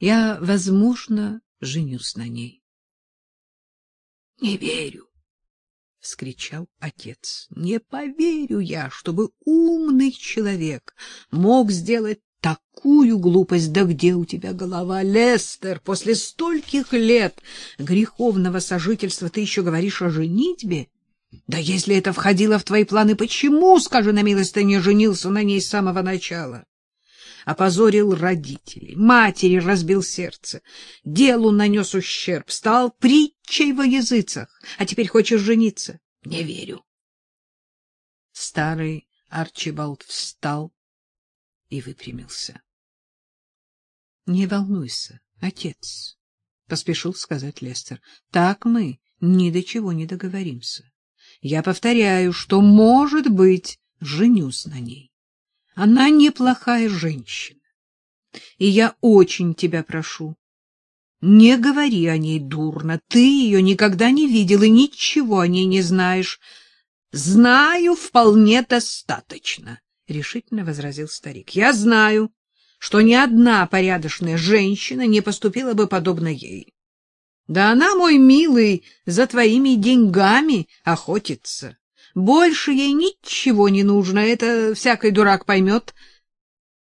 Я, возможно, женюсь на ней. — Не верю, — вскричал отец. — Не поверю я, чтобы умный человек мог сделать такую глупость. Да где у тебя голова, Лестер? После стольких лет греховного сожительства ты еще говоришь о женитьбе? Да если это входило в твои планы, почему, скажи на милость, ты не женился на ней с самого начала? Опозорил родителей, матери разбил сердце, делу нанес ущерб, стал притчей во языцах, а теперь хочешь жениться? Не верю. Старый Арчибалд встал и выпрямился. — Не волнуйся, отец, — поспешил сказать Лестер. — Так мы ни до чего не договоримся. Я повторяю, что, может быть, женюсь на ней. Она неплохая женщина. И я очень тебя прошу, не говори о ней дурно. Ты ее никогда не видел и ничего о ней не знаешь. — Знаю вполне достаточно, — решительно возразил старик. — Я знаю, что ни одна порядочная женщина не поступила бы подобно ей. Да она, мой милый, за твоими деньгами охотится. Больше ей ничего не нужно, это всякий дурак поймет.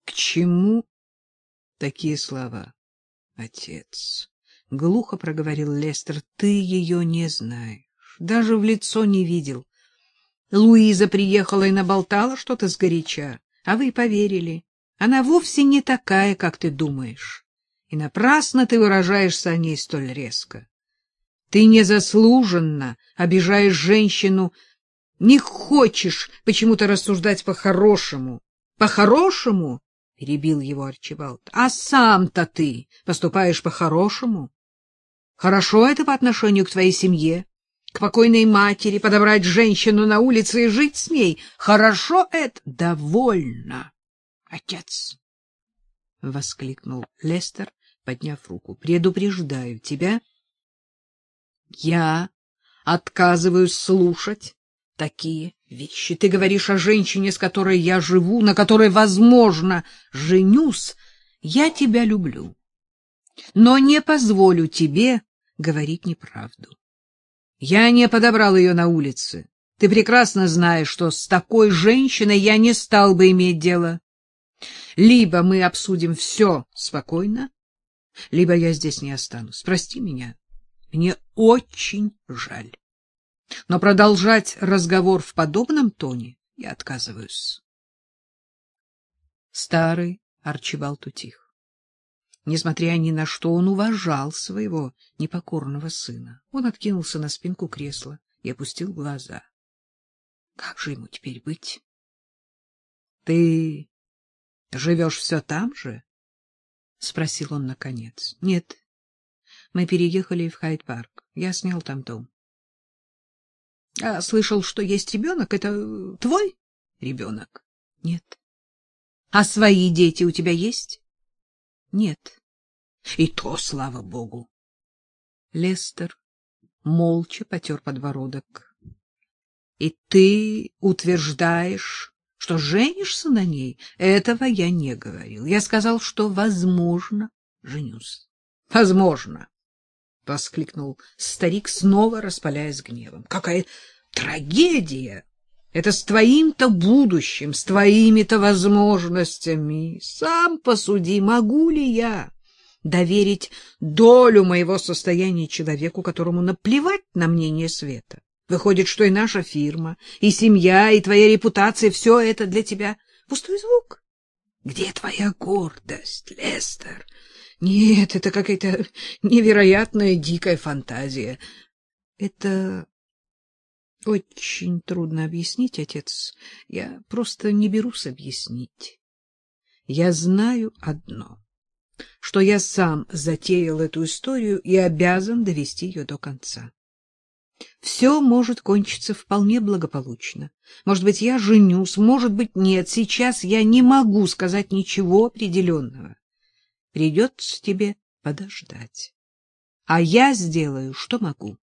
К чему такие слова, отец? Глухо проговорил Лестер. Ты ее не знаешь, даже в лицо не видел. Луиза приехала и наболтала что-то сгоряча, а вы поверили. Она вовсе не такая, как ты думаешь и напрасно ты выражаешься о ней столь резко. Ты незаслуженно обижаешь женщину, не хочешь почему-то рассуждать по-хорошему. По-хорошему, — перебил его Арчибалд, — а сам-то ты поступаешь по-хорошему. Хорошо это по отношению к твоей семье, к покойной матери, подобрать женщину на улице и жить с ней. Хорошо это? Довольно, отец! — воскликнул Лестер, подняв руку. — Предупреждаю тебя. Я отказываюсь слушать такие вещи. Ты говоришь о женщине, с которой я живу, на которой, возможно, женюсь. Я тебя люблю, но не позволю тебе говорить неправду. Я не подобрал ее на улице. Ты прекрасно знаешь, что с такой женщиной я не стал бы иметь дело. Либо мы обсудим все спокойно, либо я здесь не останусь. Прости меня. Мне очень жаль. Но продолжать разговор в подобном тоне я отказываюсь. Старый Арчибалд утих. Несмотря ни на что, он уважал своего непокорного сына. Он откинулся на спинку кресла и опустил глаза. Как же ему теперь быть? — Ты живешь все там же? — спросил он наконец. — Нет, мы переехали в Хайд-парк. Я снял там дом. — А слышал, что есть ребенок? Это твой ребенок? — Нет. — А свои дети у тебя есть? — Нет. — И то, слава богу. Лестер молча потер подбородок. — И ты утверждаешь, что женишься на ней? Этого я не говорил. Я сказал, что, возможно, женюсь. — Возможно. — воскликнул старик, снова распаляясь гневом. — Какая трагедия! Это с твоим-то будущим, с твоими-то возможностями. Сам посуди, могу ли я доверить долю моего состояния человеку, которому наплевать на мнение света? Выходит, что и наша фирма, и семья, и твоя репутация — все это для тебя пустой звук. Где твоя гордость, Лестер? Нет, это какая-то невероятная дикая фантазия. Это очень трудно объяснить, отец. Я просто не берусь объяснить. Я знаю одно, что я сам затеял эту историю и обязан довести ее до конца. Все может кончиться вполне благополучно. Может быть, я женюсь, может быть, нет. Сейчас я не могу сказать ничего определенного. Придется тебе подождать. А я сделаю, что могу.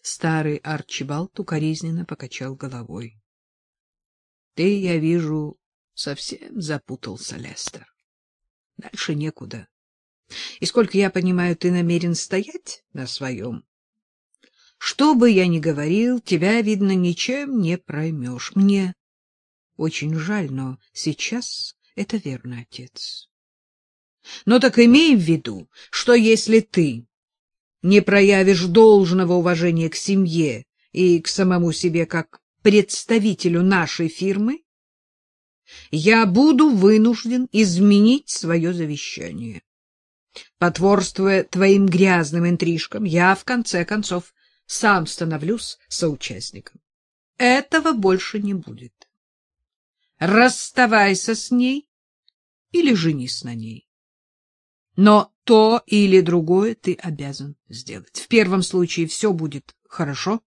Старый Арчибалд укоризненно покачал головой. — Ты, я вижу, совсем запутался, Лестер. Дальше некуда. И, сколько я понимаю, ты намерен стоять на своем. Что бы я ни говорил, тебя, видно, ничем не проймешь. Мне очень жаль, но сейчас это верно, отец. Но так имей в виду, что если ты не проявишь должного уважения к семье и к самому себе как представителю нашей фирмы, я буду вынужден изменить свое завещание. Потворствуя твоим грязным интрижкам, я, в конце концов, сам становлюсь соучастником. Этого больше не будет. Расставайся с ней или женись на ней. Но то или другое ты обязан сделать. В первом случае все будет хорошо.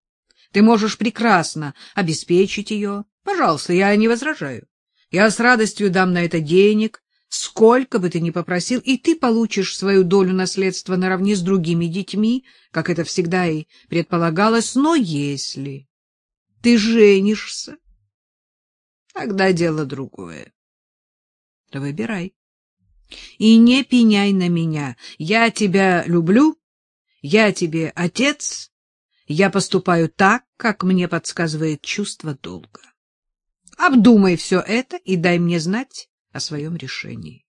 Ты можешь прекрасно обеспечить ее. Пожалуйста, я не возражаю. Я с радостью дам на это денег, сколько бы ты ни попросил, и ты получишь свою долю наследства наравне с другими детьми, как это всегда и предполагалось. Но если ты женишься, тогда дело другое. Выбирай. И не пеняй на меня. Я тебя люблю, я тебе отец, я поступаю так, как мне подсказывает чувство долга. Обдумай все это и дай мне знать о своем решении.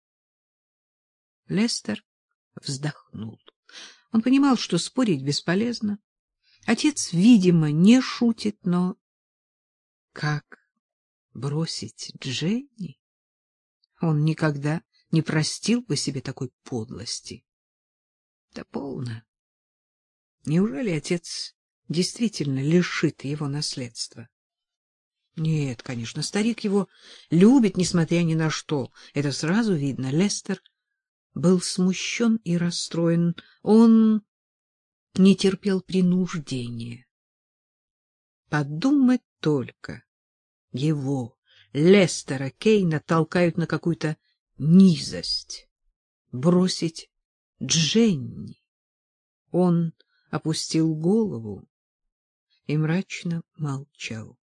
Лестер вздохнул. Он понимал, что спорить бесполезно. Отец, видимо, не шутит, но как бросить Дженни? Он никогда не простил бы себе такой подлости. Да полно. Неужели отец действительно лишит его наследства? Нет, конечно, старик его любит, несмотря ни на что. Это сразу видно. Лестер был смущен и расстроен. Он не терпел принуждения. Подумать только. Его, Лестера Кейна, толкают на какую-то низость, бросить Дженни. Он опустил голову и мрачно молчал.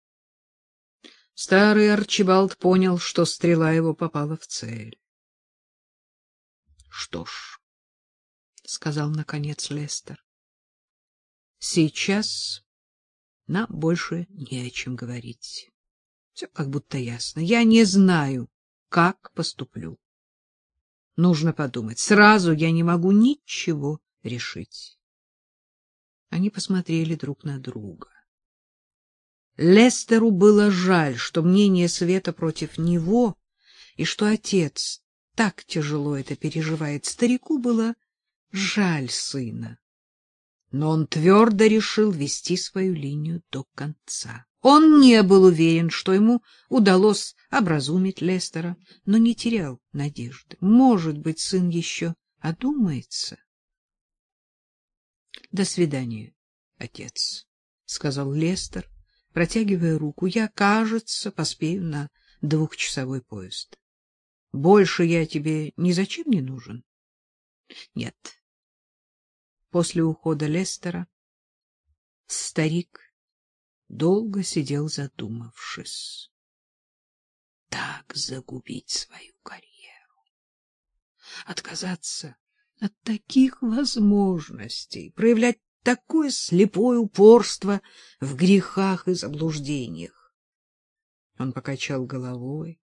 Старый Арчибалд понял, что стрела его попала в цель. — Что ж, — сказал наконец Лестер, — сейчас нам больше не о чем говорить. Все как будто ясно. Я не знаю, как поступлю. Нужно подумать. Сразу я не могу ничего решить. Они посмотрели друг на друга. Лестеру было жаль, что мнение Света против него, и что отец так тяжело это переживает. Старику было жаль сына. Но он твердо решил вести свою линию до конца. Он не был уверен, что ему удалось образумить Лестера, но не терял надежды. Может быть, сын еще одумается. — До свидания, отец, — сказал Лестер, протягивая руку. — Я, кажется, поспею на двухчасовой поезд. Больше я тебе ни зачем не нужен? — Нет. После ухода Лестера старик долго сидел задумавшись. Так загубить свою карьеру. Отказаться от таких возможностей, проявлять такое слепое упорство в грехах и заблуждениях. Он покачал головой.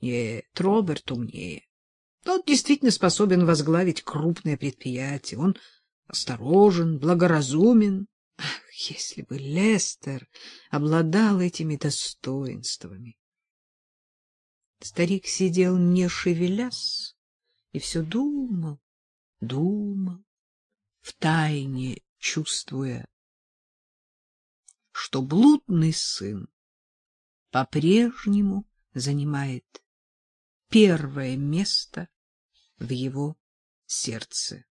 Нет, Роберт умнее. Тот действительно способен возглавить крупное предприятие. Он осторожен, благоразумен, если бы Лестер обладал этими достоинствами! Старик сидел, не шевелясь, и все думал, думал, втайне чувствуя, что блудный сын по-прежнему занимает первое место в его сердце.